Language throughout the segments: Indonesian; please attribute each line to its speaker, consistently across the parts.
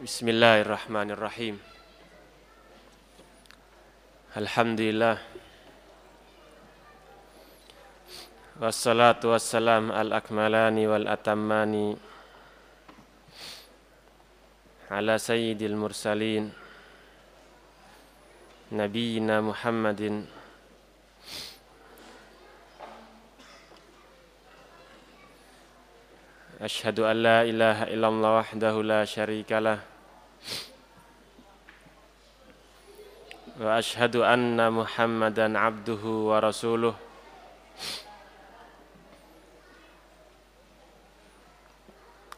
Speaker 1: Bismillahirrahmanirrahim. Alhamdulillah. Wassalatu wassalam al-akmalani wal-atammani ala sayyidil mursalin nabiyina Muhammadin أشهد أن لا إله إلا الله وحده لا شريك وأشهد أن محمدا عبده ورسوله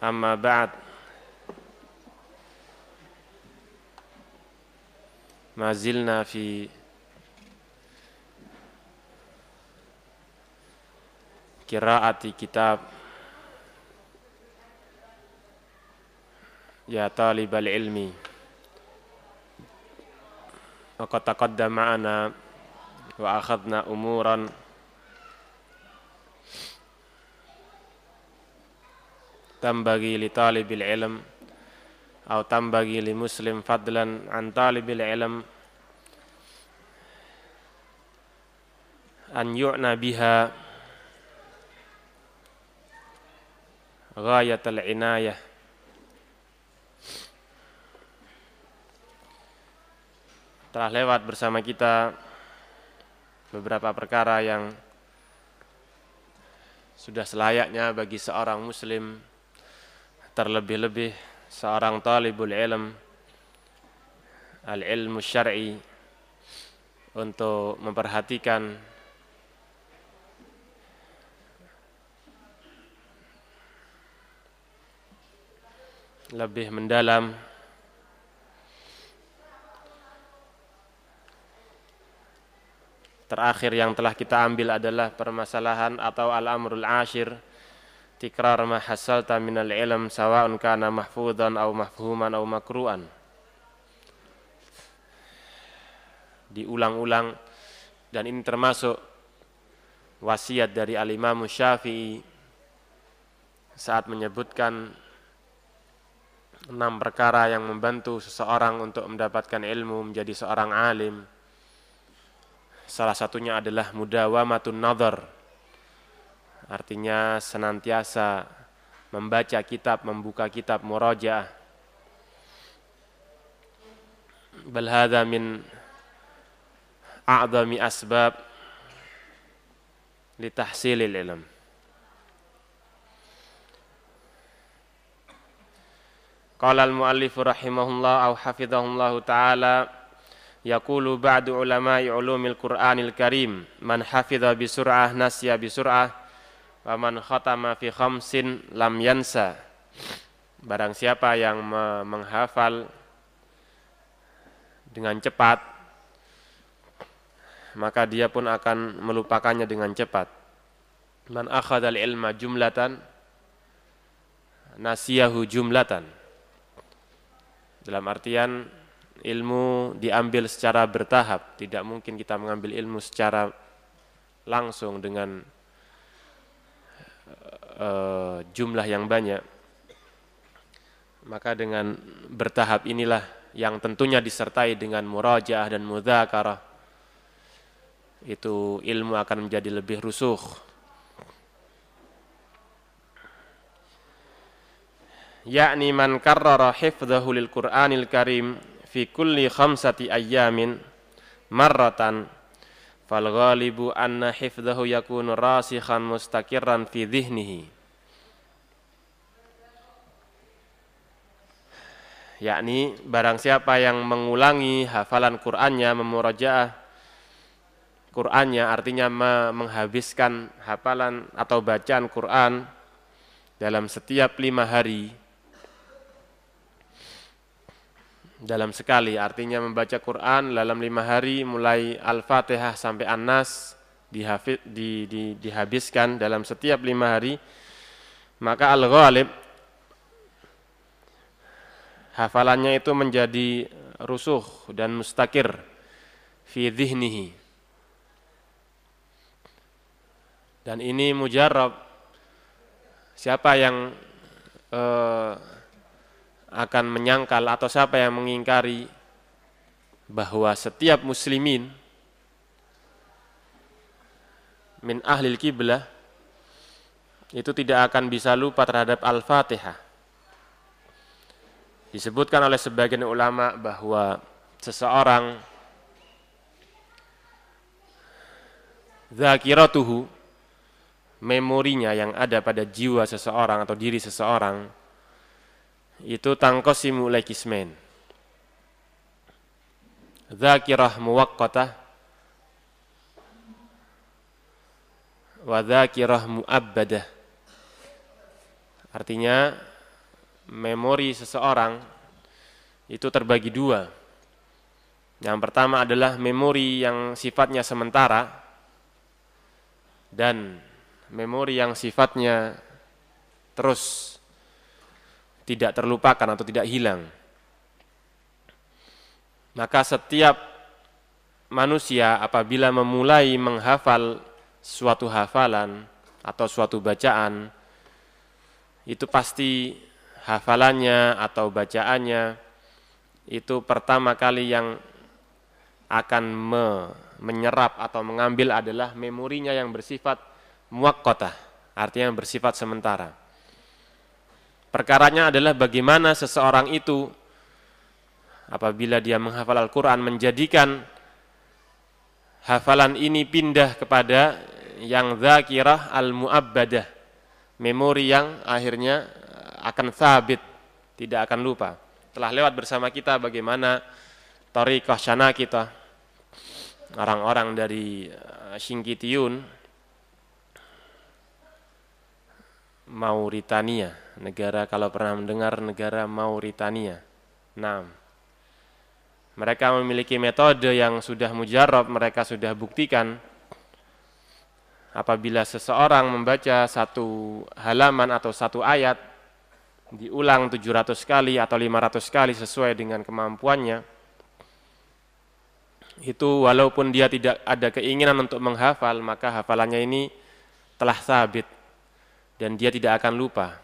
Speaker 1: أما بعد ما زلنا في قراءة كتاب يا طالب العلم وقد تقدم معنا وأخذنا أمورا. تنبغي لطالب العلم أو تنبغي لمسلم فضلا عن طالب العلم أن يعنى بها غاية العناية. Telah lewat bersama kita beberapa perkara yang sudah selayaknya bagi seorang muslim terlebih-lebih seorang talibul ilm al-ilmu syar'i untuk memperhatikan lebih mendalam Terakhir yang telah kita ambil adalah permasalahan atau al-amrul ashir tikrar ma hasalta minal ilm sawa'un kana mahfudhan au mafhuman au makru'an. Diulang-ulang dan ini termasuk wasiat dari al-Imam Syafi'i saat menyebutkan enam perkara yang membantu seseorang untuk mendapatkan ilmu menjadi seorang alim Salah satunya adalah mudawamatun nazar. Artinya senantiasa membaca kitab, membuka kitab murajaah. Bal hadza min a'zami asbab litahsilil ilm. Qala al-muallif rahimahullah au hafizahullahu taala Yaqulu ba'du ulama'i ulumil Qur'anil Karim man hafidha bi sur'ah nasya bi sur'ah wa man khatama fi khamsin lam yansa. Barang siapa yang menghafal dengan cepat maka dia pun akan melupakannya dengan cepat. Man akhadhal ilma jumlatan nasiyahu jumlatan. Dalam artian ilmu diambil secara bertahap, tidak mungkin kita mengambil ilmu secara langsung dengan uh, jumlah yang banyak. Maka dengan bertahap inilah yang tentunya disertai dengan murajaah dan mudzakarah. Itu ilmu akan menjadi lebih rusuh. yakni man karrara hifdhahu lil Qur'anil Karim fi kulli khamsati ayyamin marratan fal ghalibu anna hifdhahu yakunu rasikhan mustaqirran fi dhihnihi. Yakni barang siapa yang mengulangi hafalan Qur'annya memurajaah Qur'annya artinya menghabiskan hafalan atau bacaan Qur'an dalam setiap lima hari dalam sekali artinya membaca Quran dalam lima hari mulai Al-Fatihah sampai An-Nas di, di, dihabiskan dalam setiap lima hari maka Al-Ghalib hafalannya itu menjadi rusuh dan mustakir fi dhihnihi. Dan ini mujarab siapa yang uh, akan menyangkal atau siapa yang mengingkari bahwa setiap muslimin min ahlil kiblah itu tidak akan bisa lupa terhadap Al-Fatihah. Disebutkan oleh sebagian ulama bahwa seseorang zakiratuhu memorinya yang ada pada jiwa seseorang atau diri seseorang itu tangkosimu lekismen zakirah muwaqqatah. Wa zakirah muabbadah. Artinya memori seseorang itu terbagi dua. Yang pertama adalah memori yang sifatnya sementara dan memori yang sifatnya terus tidak terlupakan atau tidak hilang. Maka setiap manusia apabila memulai menghafal suatu hafalan atau suatu bacaan itu pasti hafalannya atau bacaannya itu pertama kali yang akan me, menyerap atau mengambil adalah memorinya yang bersifat muakkotah, artinya yang bersifat sementara. Perkaranya adalah bagaimana seseorang itu apabila dia menghafal Al-Quran menjadikan hafalan ini pindah kepada yang zakirah al-mu'abbadah memori yang akhirnya akan sabit tidak akan lupa. Telah lewat bersama kita bagaimana tariqah syana kita. Orang-orang dari eh, Singkitiun Mauritania, negara kalau pernah mendengar negara Mauritania. Nah, mereka memiliki metode yang sudah mujarab, mereka sudah buktikan apabila seseorang membaca satu halaman atau satu ayat diulang 700 kali atau 500 kali sesuai dengan kemampuannya itu walaupun dia tidak ada keinginan untuk menghafal maka hafalannya ini telah sabit dan dia tidak akan lupa.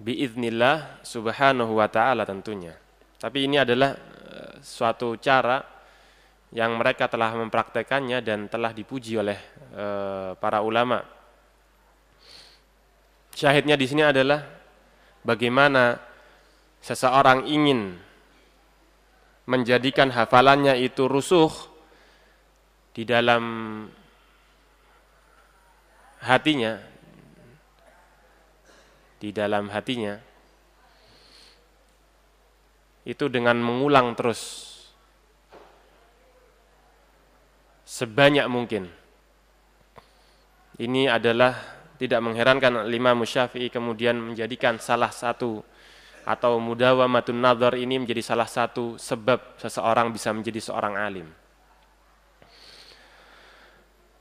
Speaker 1: Biiznillah subhanahu wa ta'ala tentunya. Tapi ini adalah eh, suatu cara yang mereka telah mempraktekannya dan telah dipuji oleh e, para ulama. Syahidnya di sini adalah bagaimana seseorang ingin menjadikan hafalannya itu rusuh di dalam hatinya di dalam hatinya itu dengan mengulang terus sebanyak mungkin. Ini adalah tidak mengherankan lima musyafi'i kemudian menjadikan salah satu atau mudawamatun nadhar ini menjadi salah satu sebab seseorang bisa menjadi seorang alim.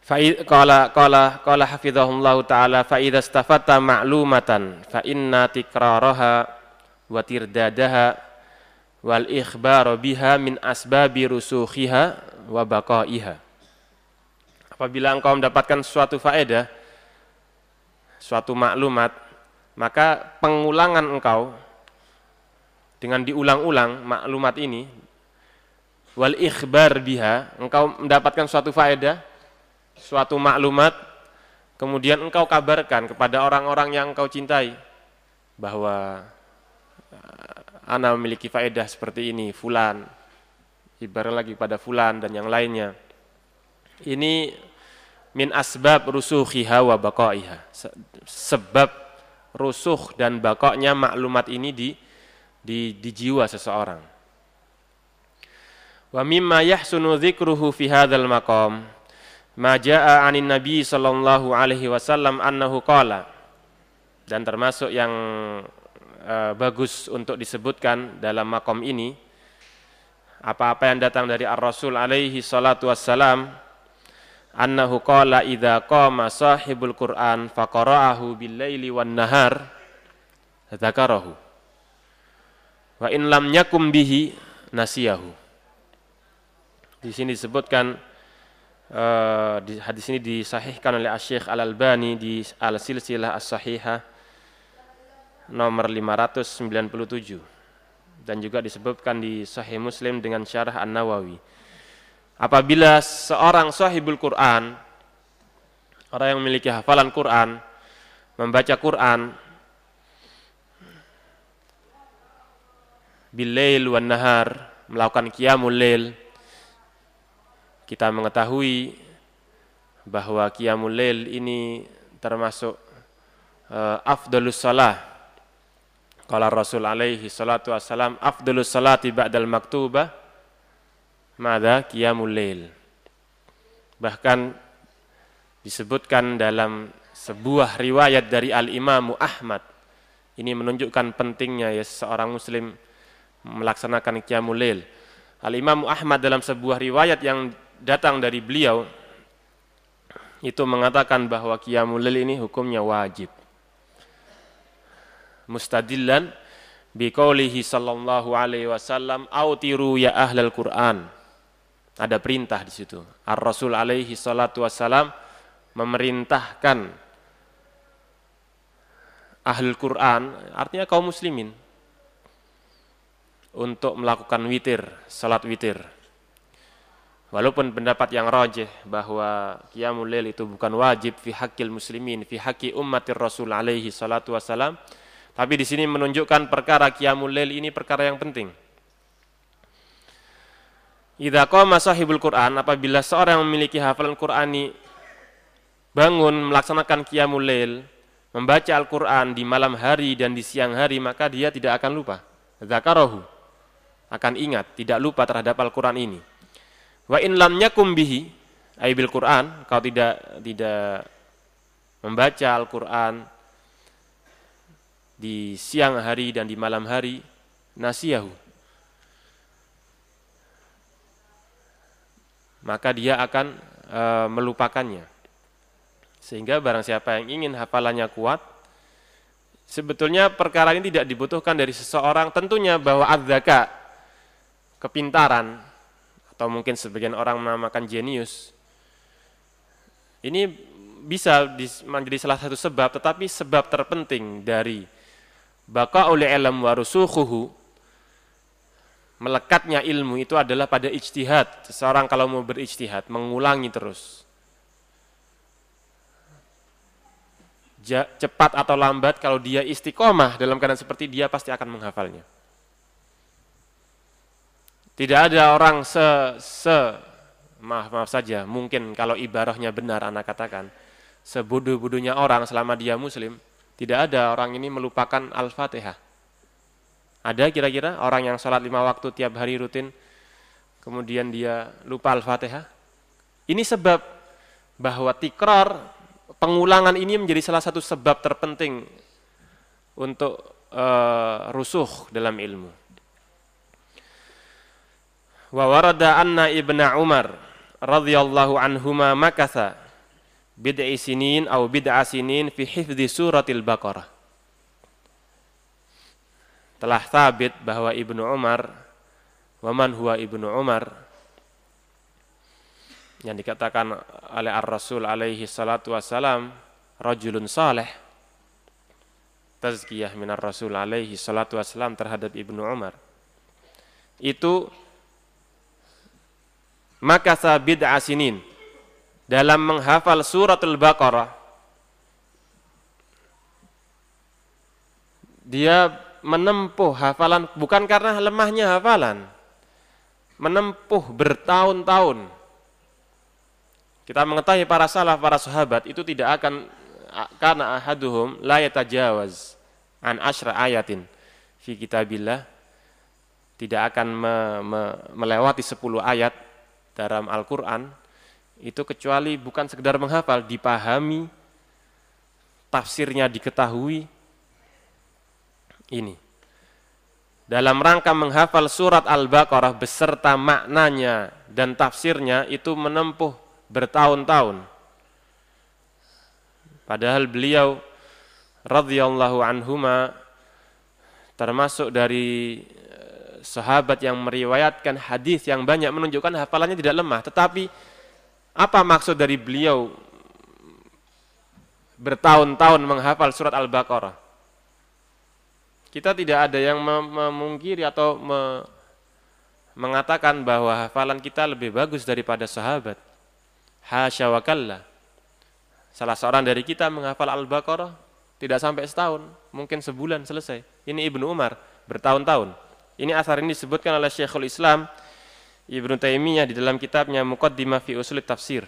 Speaker 1: Qala qala qala hafizahullahu taala fa idza stafatta ma'lumatan fa inna tikraraha wa tirdadaha wal ikhbar biha min asbabi rusukhiha wa baqaiha. Apabila engkau mendapatkan suatu faedah, suatu maklumat, maka pengulangan engkau dengan diulang-ulang maklumat ini wal ikhbar biha, engkau mendapatkan suatu faedah suatu maklumat, kemudian engkau kabarkan kepada orang-orang yang engkau cintai bahwa eh, ana memiliki faedah seperti ini, fulan, ibarat lagi pada fulan dan yang lainnya. Ini min asbab rusukhiha wa baqaiha. Sebab rusuh dan bakoknya maklumat ini di, di, di jiwa seseorang. Wa mimma yahsunu dzikruhu fi hadzal maqam ma jaa anin nabi sallallahu alaihi wasallam annahu qala. Dan termasuk yang uh, bagus untuk disebutkan dalam makom ini apa-apa yang datang dari ar-rasul alaihi salatu wassalam annahu qala idza qama sahibul qur'an faqara'ahu bil laili wan nahar dzakarahu wa in lam yakum bihi nasiyahu. Di sini disebutkan Uh, di, hadis ini disahihkan oleh Syekh Al Albani di Al Silsilah As Sahihah nomor 597 dan juga disebutkan di Sahih Muslim dengan syarah An-Nawawi. Apabila seorang sahibul Quran, orang yang memiliki hafalan Quran, membaca Quran bilail wan nahar, melakukan qiyamul lail, kita mengetahui bahwa qiyamul lail ini termasuk uh, afdalus salah. Qala Rasul alaihi salatu wassalam afdalus salati ba'dal maktubah mada qiyamul lail. Bahkan disebutkan dalam sebuah riwayat dari Al-Imam Ahmad. Ini menunjukkan pentingnya ya seorang muslim melaksanakan qiyamul lail. Al-Imam Ahmad dalam sebuah riwayat yang datang dari beliau itu mengatakan bahwa qiyamul lail ini hukumnya wajib. Mustadillan biqaulihi sallallahu alaihi wasallam autiru ya ahlal Quran. Ada perintah di situ. Ar-Rasul alaihi salatu wasallam memerintahkan ahlul Quran, artinya kaum muslimin untuk melakukan witir, salat witir. Walaupun pendapat yang rajih bahwa qiyamul lail itu bukan wajib fi haqqil muslimin, fi haqqi ummatir Rasul alaihi salatu wasalam, tapi di sini menunjukkan perkara qiyamul lail ini perkara yang penting. Idza qama sahibul Quran apabila seorang yang memiliki hafalan Qurani bangun melaksanakan qiyamul lail, membaca Al-Qur'an di malam hari dan di siang hari, maka dia tidak akan lupa. Zakarahu akan ingat, tidak lupa terhadap Al-Qur'an ini. Wa in lam yakum bihi ay bil Quran, kalau tidak tidak membaca Al-Qur'an di siang hari dan di malam hari, nasiyahu. Maka dia akan e, melupakannya. Sehingga barang siapa yang ingin hafalannya kuat, sebetulnya perkara ini tidak dibutuhkan dari seseorang tentunya bahwa adzaka kepintaran atau mungkin sebagian orang menamakan jenius. Ini bisa menjadi salah satu sebab, tetapi sebab terpenting dari baka oleh ilm warusukhuhu melekatnya ilmu itu adalah pada ijtihad. Seseorang kalau mau berijtihad, mengulangi terus. Cepat atau lambat, kalau dia istiqomah dalam keadaan seperti dia pasti akan menghafalnya. Tidak ada orang se, se maaf maaf saja, mungkin kalau ibarahnya benar anak katakan, sebodoh-bodohnya orang selama dia muslim, tidak ada orang ini melupakan Al-Fatihah. Ada kira-kira orang yang sholat lima waktu tiap hari rutin, kemudian dia lupa Al-Fatihah? Ini sebab bahwa tikrar, pengulangan ini menjadi salah satu sebab terpenting untuk uh, rusuh dalam ilmu. Wa warada anna ibna Umar radhiyallahu anhuma makatha bid'i sinin atau bid'a sinin fi hifdzi suratil Baqarah. Telah sabit bahwa Ibnu Umar waman huwa Ibnu Umar yang dikatakan oleh Ar-Rasul alaihi salatu wassalam rajulun saleh tazkiyah minar Rasul alaihi salatu wassalam terhadap Ibnu Umar itu maka sabid asinin dalam menghafal suratul Baqarah dia menempuh hafalan bukan karena lemahnya hafalan. Menempuh bertahun-tahun. Kita mengetahui para salaf para sahabat itu tidak akan karena ahaduhum la yatajawaz an asyra ayatin fi kitabillah. Tidak akan me, me, melewati 10 ayat dalam Al-Quran itu kecuali bukan sekedar menghafal, dipahami, tafsirnya diketahui. Ini. Dalam rangka menghafal surat Al-Baqarah beserta maknanya dan tafsirnya itu menempuh bertahun-tahun. Padahal beliau radhiyallahu anhuma termasuk dari sahabat yang meriwayatkan hadis yang banyak menunjukkan hafalannya tidak lemah, tetapi apa maksud dari beliau bertahun-tahun menghafal surat Al-Baqarah? Kita tidak ada yang memungkiri atau me mengatakan bahwa hafalan kita lebih bagus daripada sahabat. Hasya wa. Salah seorang dari kita menghafal Al-Baqarah tidak sampai setahun, mungkin sebulan selesai. Ini Ibnu Umar bertahun-tahun. Ini asar ini disebutkan oleh Syekhul Islam Ibnu Taimiyah di dalam kitabnya Muqaddimah fi Usul Tafsir.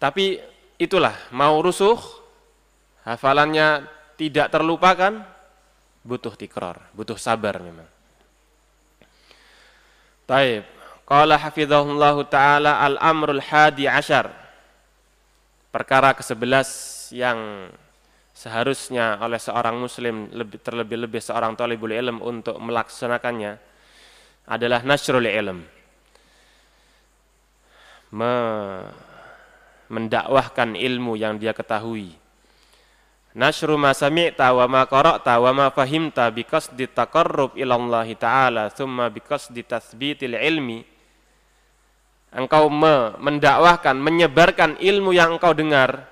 Speaker 1: Tapi itulah mau rusuh hafalannya tidak terlupakan, butuh tikrar, butuh sabar memang. Taib. Qala hafizahullah taala al-amrul hadi ashar. Perkara ke-11 yang seharusnya oleh seorang muslim lebih terlebih-lebih seorang talibul ilm untuk melaksanakannya adalah nasrul ilm. Me mendakwahkan ilmu yang dia ketahui. Nasru ma sami'ta wa ma qara'ta wa ma fahimta biqasdi taqarrub ila Allah taala thumma biqasdi tathbitil ilmi. Engkau me mendakwahkan menyebarkan ilmu yang engkau dengar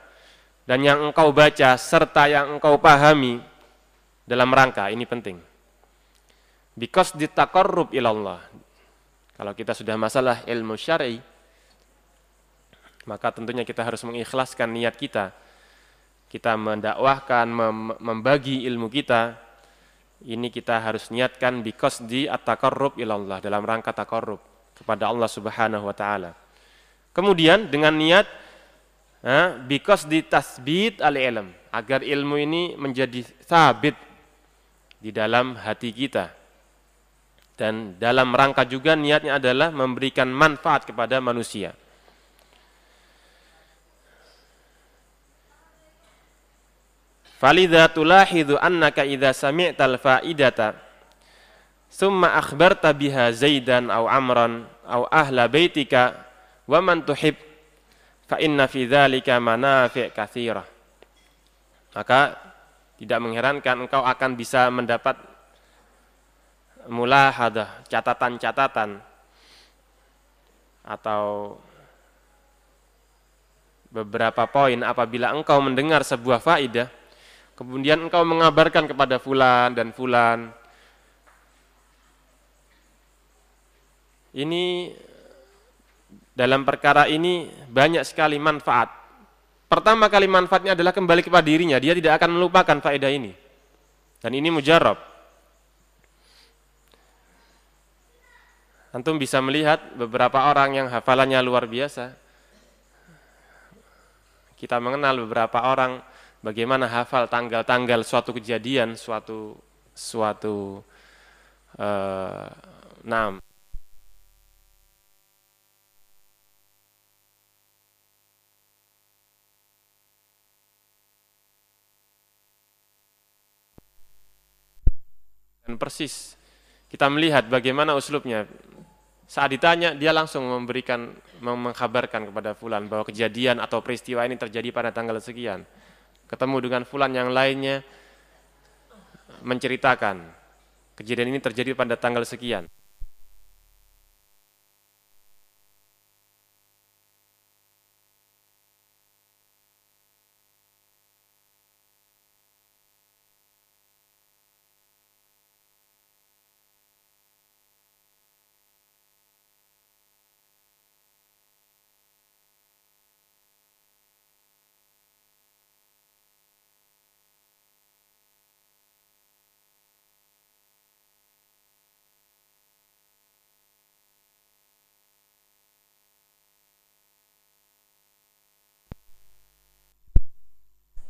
Speaker 1: dan yang engkau baca serta yang engkau pahami dalam rangka ini penting. Biqasdi taqarrub ila Allah kalau kita sudah masalah ilmu syar'i maka tentunya kita harus mengikhlaskan niat kita. Kita mendakwahkan, mem membagi ilmu kita, ini kita harus niatkan because di at-taqarrub ilallah dalam rangka taqarrub kepada Allah Subhanahu wa taala. Kemudian dengan niat because di tasbit al-ilm agar ilmu ini menjadi sabit di dalam hati kita. Dan dalam rangka juga niatnya adalah memberikan manfaat kepada manusia. Falidha tulahidhu annaka idha sami'tal fa'idata summa akhbarta biha Zaidan au Amran au ahla baitika wa man tuhib fa inna fi dzalika manafi' katsirah. Maka tidak mengherankan engkau akan bisa mendapat mulahadah, catatan-catatan atau beberapa poin apabila engkau mendengar sebuah faidah Kemudian engkau mengabarkan kepada fulan dan fulan. Ini dalam perkara ini banyak sekali manfaat. Pertama kali manfaatnya adalah kembali kepada dirinya. Dia tidak akan melupakan faedah ini. Dan ini mujarab. Antum bisa melihat beberapa orang yang hafalannya luar biasa. Kita mengenal beberapa orang bagaimana hafal tanggal-tanggal suatu kejadian, suatu suatu uh, nam. Dan persis kita melihat bagaimana uslubnya. Saat ditanya, dia langsung memberikan, mengkabarkan kepada Fulan bahwa kejadian atau peristiwa ini terjadi pada tanggal sekian ketemu dengan fulan yang lainnya menceritakan kejadian ini terjadi pada tanggal sekian.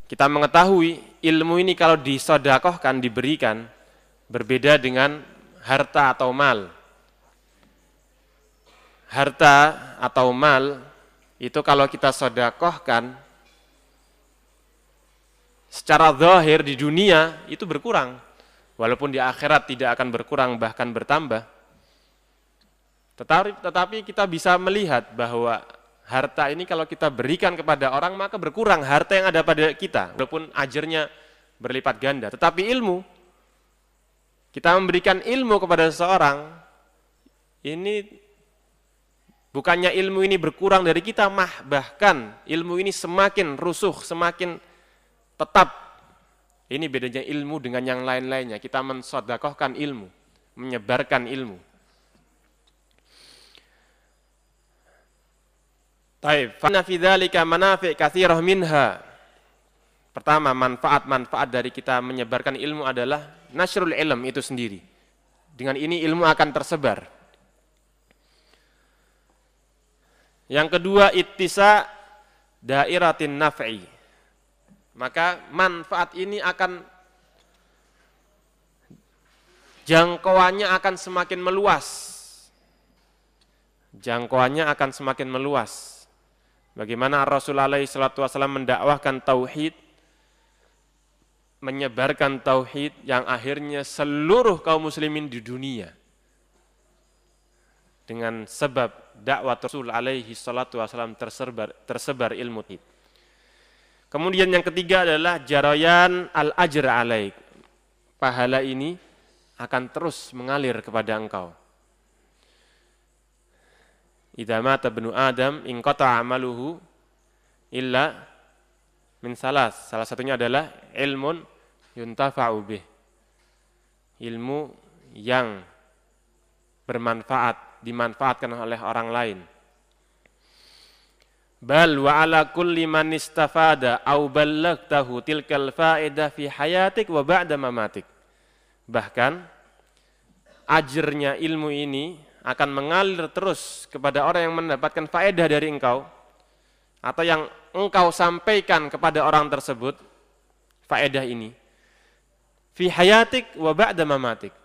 Speaker 1: Kita mengetahui ilmu ini kalau disodakohkan, diberikan, berbeda dengan harta atau mal. Harta atau mal itu kalau kita sodakohkan, secara zahir di dunia itu berkurang. Walaupun di akhirat tidak akan berkurang bahkan bertambah. Tetapi, tetapi kita bisa melihat bahwa harta ini kalau kita berikan kepada orang maka berkurang harta yang ada pada kita walaupun ajarnya berlipat ganda tetapi ilmu kita memberikan ilmu kepada seseorang ini bukannya ilmu ini berkurang dari kita mah bahkan ilmu ini semakin rusuh semakin tetap Ini bedanya ilmu dengan yang lain-lainnya. Kita mensodakohkan ilmu, menyebarkan ilmu. Taib. Fana fi dzalika manafi' minha. Pertama, manfaat-manfaat dari kita menyebarkan ilmu adalah nasrul ilm itu sendiri. Dengan ini ilmu akan tersebar. Yang kedua, ittisa dairatin naf'i maka manfaat ini akan jangkauannya akan semakin meluas. Jangkauannya akan semakin meluas. Bagaimana Rasulullah SAW mendakwahkan tauhid, menyebarkan tauhid yang akhirnya seluruh kaum muslimin di dunia dengan sebab dakwah Rasul alaihi salatu wasallam tersebar tersebar ilmu tauhid. Kemudian yang ketiga adalah jarayan al-ajr alaik. Pahala ini akan terus mengalir kepada engkau. Idza mata ibnu Adam in amaluhu illa min salas. Salah satunya adalah ilmun yuntafa'u bih. Ilmu yang bermanfaat, dimanfaatkan oleh orang lain. Bal wa ala kulli man istafada au ballagtahu tilkal faedah fi hayatik wa ba'da mamatik. Bahkan ajrnya ilmu ini akan mengalir terus kepada orang yang mendapatkan faedah dari engkau atau yang engkau sampaikan kepada orang tersebut faedah ini. Fi hayatik wa ba'da mamatik.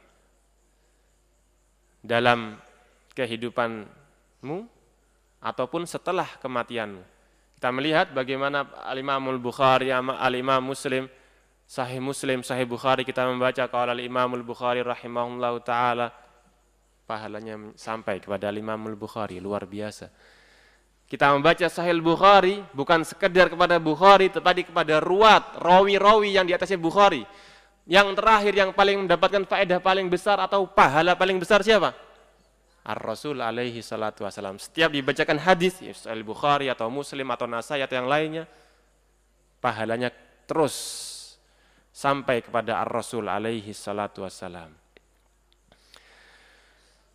Speaker 1: Dalam kehidupanmu ataupun setelah kematianmu. Kita melihat bagaimana Al-Imamul Bukhari, Al-Imam Muslim, Sahih Muslim, Sahih Bukhari kita membaca. Kalau Al-Imamul Bukhari rahimahullahu taala pahalanya sampai kepada Al-Imamul Bukhari luar biasa. Kita membaca Sahih Bukhari bukan sekedar kepada Bukhari tetapi kepada ruwat, rawi-rawi yang di atasnya Bukhari. Yang terakhir yang paling mendapatkan faedah paling besar atau pahala paling besar siapa? Ar-Rasul alaihi salatu wasalam. Setiap dibacakan hadis, ya, Al-Bukhari atau Muslim atau Nasai atau yang lainnya, pahalanya terus sampai kepada Ar-Rasul alaihi salatu wasalam.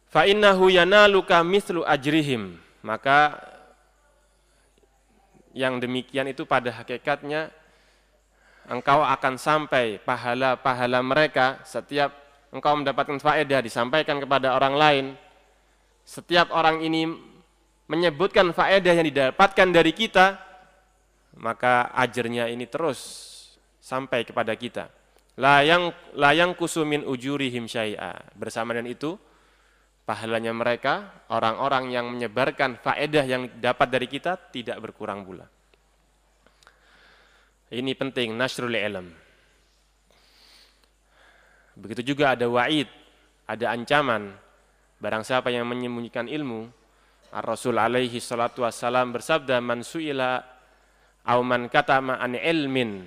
Speaker 1: Fa innahu yanaluka mislu ajrihim. Maka yang demikian itu pada hakikatnya engkau akan sampai pahala-pahala mereka setiap engkau mendapatkan faedah disampaikan kepada orang lain setiap orang ini menyebutkan faedah yang didapatkan dari kita, maka ajarnya ini terus sampai kepada kita. Layang layang kusumin ujurihim syai'a. Bersama dengan itu, pahalanya mereka, orang-orang yang menyebarkan faedah yang dapat dari kita tidak berkurang pula. Ini penting, nasrul ilm. Begitu juga ada wa'id, ada ancaman Barang siapa yang menyembunyikan ilmu, Ar-Rasul alaihi salatu wassalam bersabda, Man su'ila au man katama an ilmin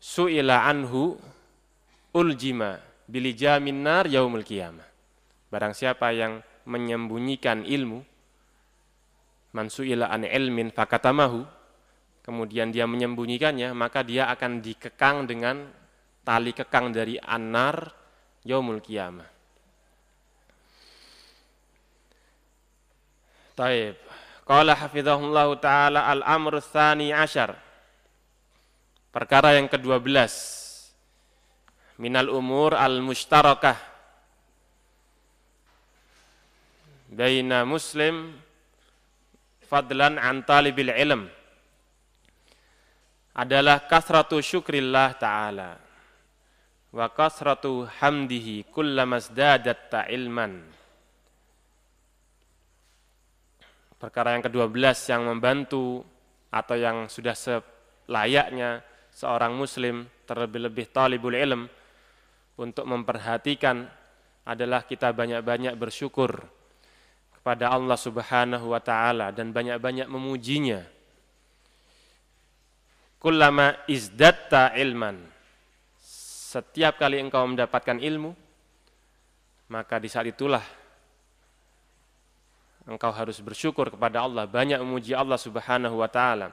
Speaker 1: su'ila anhu uljima bilijamin nar yaumul qiyamah. Barang siapa yang menyembunyikan ilmu, man su'ila an ilmin fakatamahu, kemudian dia menyembunyikannya, maka dia akan dikekang dengan tali kekang dari anar yaumul qiyamah. Taib. Qala hafizahullah taala al-amr tsani asyar. Perkara yang ke-12 minal umur al-mushtarakah baina muslim fadlan an talibil ilm. Adalah kasratu syukrillah ta'ala wa kasratu hamdihi kullama izdadat ta'ilman. Perkara yang ke-12 yang membantu atau yang sudah selayaknya seorang muslim terlebih-lebih talibul ilm untuk memperhatikan adalah kita banyak-banyak bersyukur kepada Allah Subhanahu wa taala dan banyak-banyak memujinya. Kullama izdatta ilman. Setiap kali engkau mendapatkan ilmu, maka di saat itulah engkau harus bersyukur kepada Allah, banyak memuji Allah Subhanahu wa taala.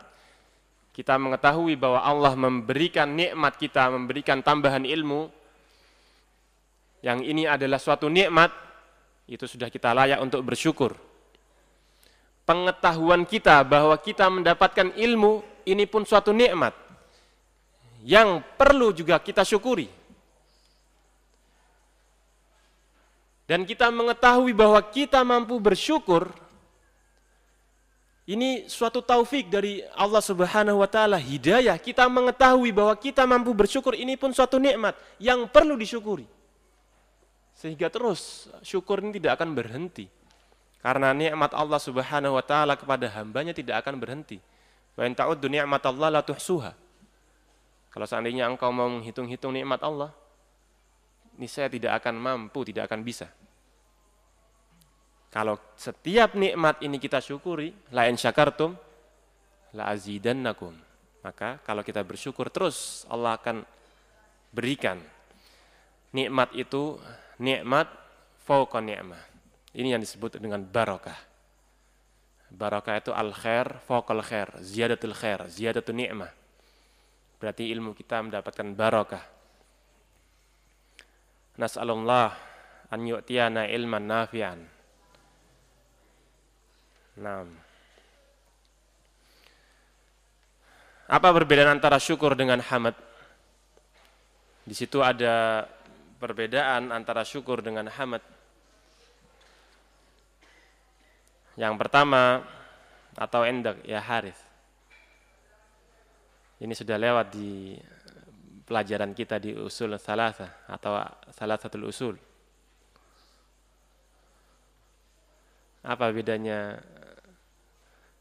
Speaker 1: kita mengetahui bahwa Allah memberikan nikmat kita, memberikan tambahan ilmu, yang ini adalah suatu nikmat, itu sudah kita layak untuk bersyukur. Pengetahuan kita bahwa kita mendapatkan ilmu, ini pun suatu nikmat yang perlu juga kita syukuri. Dan kita mengetahui bahwa kita mampu bersyukur, ini suatu taufik dari Allah Subhanahu wa taala, hidayah. Kita mengetahui bahwa kita mampu bersyukur ini pun suatu nikmat yang perlu disyukuri. Sehingga terus syukur ini tidak akan berhenti. Karena nikmat Allah Subhanahu wa taala kepada hambanya tidak akan berhenti. Wa in ta'uddu ni'matallahi la tuhsuha. Kalau seandainya engkau mau menghitung-hitung nikmat Allah, ini saya tidak akan mampu, tidak akan bisa. Kalau setiap nikmat ini kita syukuri, la in syakartum la azidannakum. Maka kalau kita bersyukur terus Allah akan berikan nikmat itu nikmat fauqa ni'mah. Ini yang disebut dengan barokah. Barokah itu al khair fauqal khair, ziyadatul khair, ziyadatul ni'mah. Berarti ilmu kita mendapatkan barokah. Nas'alullah an yu'tiyana ilman nafi'an. Nah. Apa perbedaan antara syukur dengan hamad? Di situ ada perbedaan antara syukur dengan hamad. Yang pertama atau endak ya haris. Ini sudah lewat di pelajaran kita di usul salasa atau salah satu usul. Apa bedanya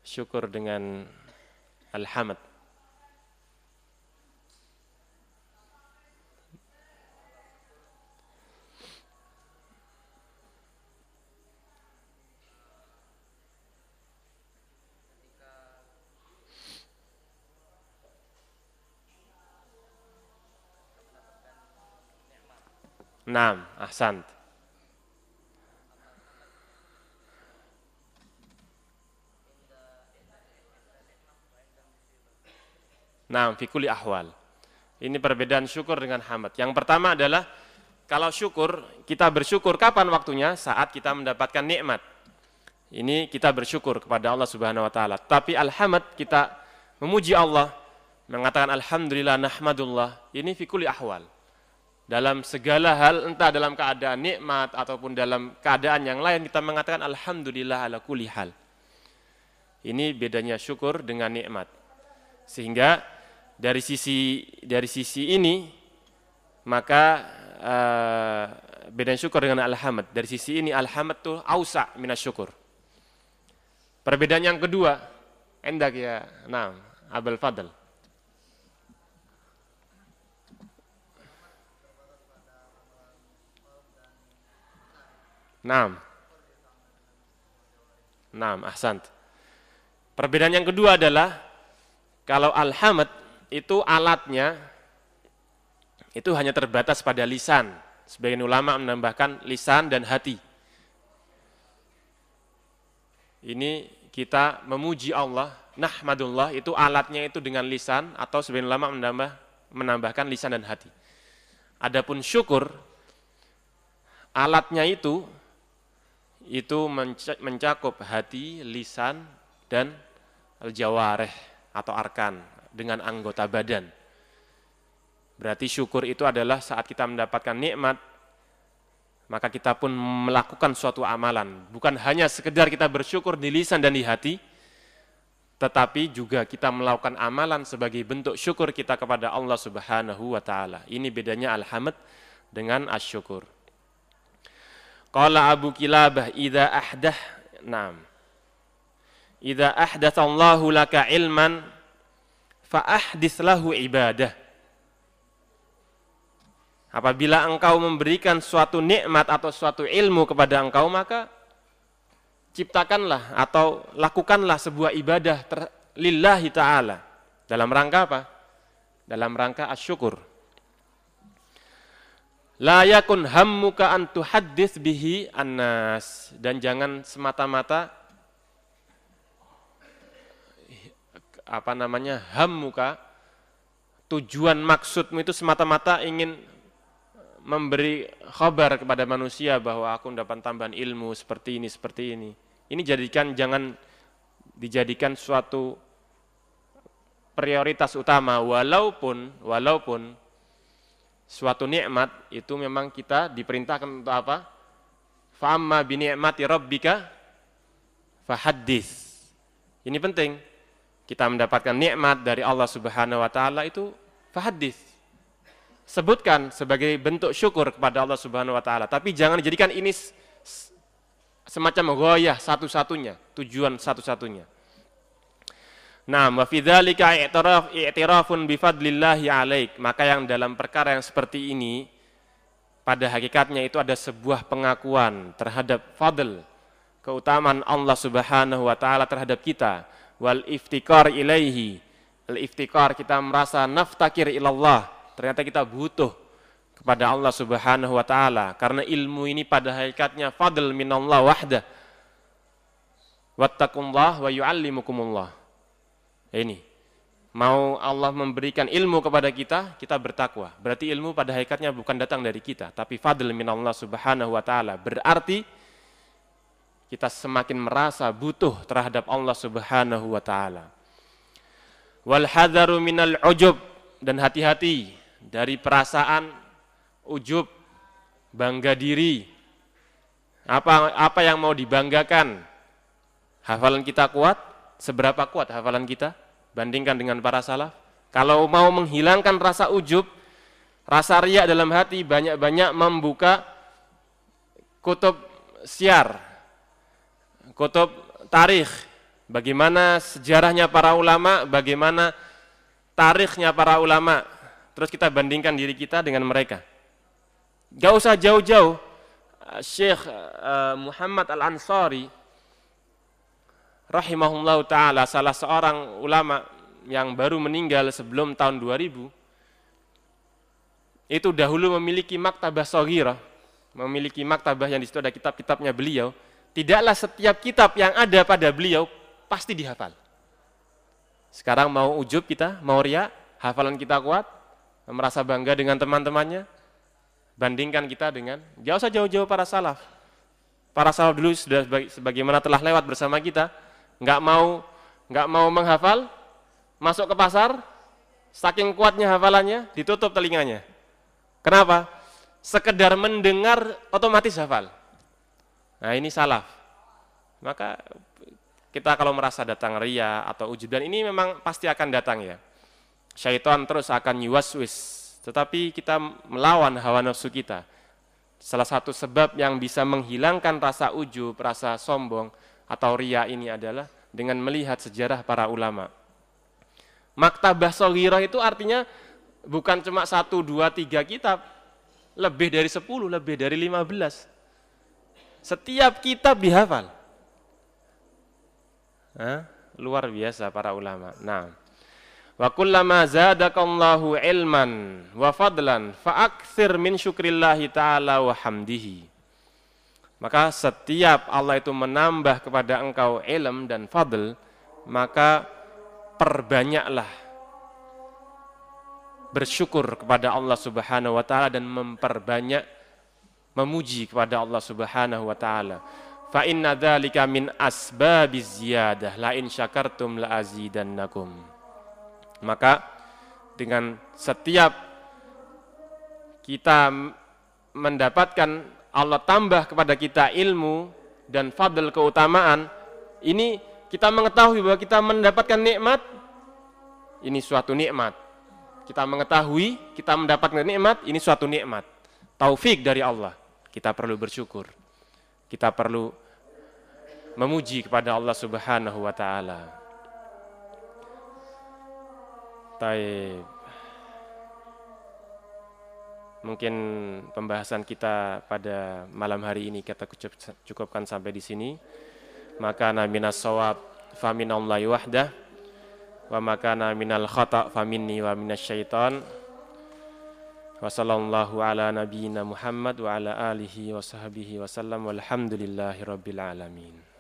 Speaker 1: syukur dengan alhamd? Naam, ahsant. Naam, fikuli ahwal. Ini perbedaan syukur dengan hamad. Yang pertama adalah kalau syukur, kita bersyukur kapan waktunya? Saat kita mendapatkan nikmat. Ini kita bersyukur kepada Allah Subhanahu wa taala. Tapi alhamad kita memuji Allah, mengatakan alhamdulillah nahmadullah. Ini fikuli ahwal dalam segala hal entah dalam keadaan nikmat ataupun dalam keadaan yang lain kita mengatakan alhamdulillah ala kulli hal. Ini bedanya syukur dengan nikmat. Sehingga dari sisi dari sisi ini maka uh, bedanya syukur dengan alhamd. Dari sisi ini alhamd tuh ausa minas syukur. Perbedaan yang kedua, endak ya, nah, Abel Fadl. Naam. Naam, ahsant. Perbedaan yang kedua adalah kalau alhamd itu alatnya itu hanya terbatas pada lisan. Sebagian ulama menambahkan lisan dan hati. Ini kita memuji Allah, nahmadullah itu alatnya itu dengan lisan atau sebagian ulama menambah menambahkan lisan dan hati. Adapun syukur alatnya itu itu mencakup hati, lisan, dan al-jawareh atau arkan dengan anggota badan. Berarti syukur itu adalah saat kita mendapatkan nikmat, maka kita pun melakukan suatu amalan. Bukan hanya sekedar kita bersyukur di lisan dan di hati, tetapi juga kita melakukan amalan sebagai bentuk syukur kita kepada Allah Subhanahu wa taala. Ini bedanya alhamd dengan asyukur. Qala Abu Kilabah idza ahdah Naam. Idza ahdatsallahu laka ilman fa ahdits lahu ibadah. Apabila engkau memberikan suatu nikmat atau suatu ilmu kepada engkau maka ciptakanlah atau lakukanlah sebuah ibadah lillahi taala. Dalam rangka apa? Dalam rangka asyukur. La yakun hammuka an tuhaddits bihi annas dan jangan semata-mata apa namanya hammuka tujuan maksudmu itu semata-mata ingin memberi khabar kepada manusia bahwa aku mendapat tambahan ilmu seperti ini seperti ini. Ini jadikan jangan dijadikan suatu prioritas utama walaupun walaupun suatu nikmat itu memang kita diperintahkan untuk apa? Fa'amma bi ni'mati rabbika fahaddits. Ini penting. Kita mendapatkan nikmat dari Allah Subhanahu wa taala itu fahaddits sebutkan sebagai bentuk syukur kepada Allah Subhanahu wa taala, tapi jangan dijadikan ini semacam goyah satu-satunya, tujuan satu-satunya. Nah, wa dzalika i'tiraf i'tirafun bi fadlillahi 'alaik. Maka yang dalam perkara yang seperti ini pada hakikatnya itu ada sebuah pengakuan terhadap fadl keutamaan Allah Subhanahu wa taala terhadap kita wal iftikar ilaihi. Al iftikar kita merasa naftakir ilallah ternyata kita butuh kepada Allah Subhanahu wa taala karena ilmu ini pada hakikatnya fadl minallah wahda. Wattaqullah wa yuallimukumullah. Ini mau Allah memberikan ilmu kepada kita, kita bertakwa. Berarti ilmu pada hakikatnya bukan datang dari kita, tapi fadl minallah Subhanahu wa taala. Berarti kita semakin merasa butuh terhadap Allah Subhanahu wa taala. Wal minal ujub dan hati-hati dari perasaan ujub, bangga diri. Apa apa yang mau dibanggakan? Hafalan kita kuat? Seberapa kuat hafalan kita? Bandingkan dengan para salaf. Kalau mau menghilangkan rasa ujub, rasa riak dalam hati, banyak-banyak membuka kutub siar, kutub tarikh, bagaimana sejarahnya para ulama, bagaimana tarikhnya para ulama, terus kita bandingkan diri kita dengan mereka. Gak usah jauh-jauh. Syekh uh, Muhammad Al-Ansari rahimahullah taala salah seorang ulama yang baru meninggal sebelum tahun 2000 itu dahulu memiliki maktabah sogira memiliki maktabah yang di situ ada kitab-kitabnya beliau. Tidaklah setiap kitab yang ada pada beliau pasti dihafal. Sekarang mau ujub kita mau ria hafalan kita kuat merasa bangga dengan teman-temannya, bandingkan kita dengan jauh usah jauh-jauh para salaf. Para salaf dulu sudah sebagaimana telah lewat bersama kita, nggak mau nggak mau menghafal, masuk ke pasar, saking kuatnya hafalannya, ditutup telinganya. Kenapa? Sekedar mendengar otomatis hafal. Nah ini salaf. Maka kita kalau merasa datang ria atau ujub dan ini memang pasti akan datang ya syaitan terus akan yuwaswis tetapi kita melawan hawa nafsu kita salah satu sebab yang bisa menghilangkan rasa ujub rasa sombong atau ria ini adalah dengan melihat sejarah para ulama. Maktabah soghirah itu artinya bukan cuma satu, dua, tiga kitab. Lebih dari sepuluh, lebih dari lima belas. Setiap kitab dihafal. Hah? luar biasa para ulama. Nah Wa kullama zadakallahu ilman wa fadlan fa'akthir min syukrillahi ta'ala wa hamdihi. Maka setiap Allah itu menambah kepada engkau ilm dan fadl, maka perbanyaklah bersyukur kepada Allah Subhanahu wa taala dan memperbanyak memuji kepada Allah Subhanahu wa taala. Fa inna dzalika min asbabiz ziyadah la in syakartum la azidannakum. Maka dengan setiap kita mendapatkan Allah tambah kepada kita ilmu dan fadl keutamaan, ini kita mengetahui bahwa kita mendapatkan nikmat, ini suatu nikmat. Kita mengetahui, kita mendapatkan nikmat, ini suatu nikmat. Taufik dari Allah. Kita perlu bersyukur. Kita perlu memuji kepada Allah Subhanahu wa taala. Taib. Mungkin pembahasan kita pada malam hari ini kita cukupkan sampai di sini. Maka minas sawab faminallahi wahdah wa makana minal khata faminni wa minasyaitan. Wa sallallahu ala nabiyyina Muhammad wa ala alihi wa sahbihi wa sallam walhamdulillahi rabbil alamin.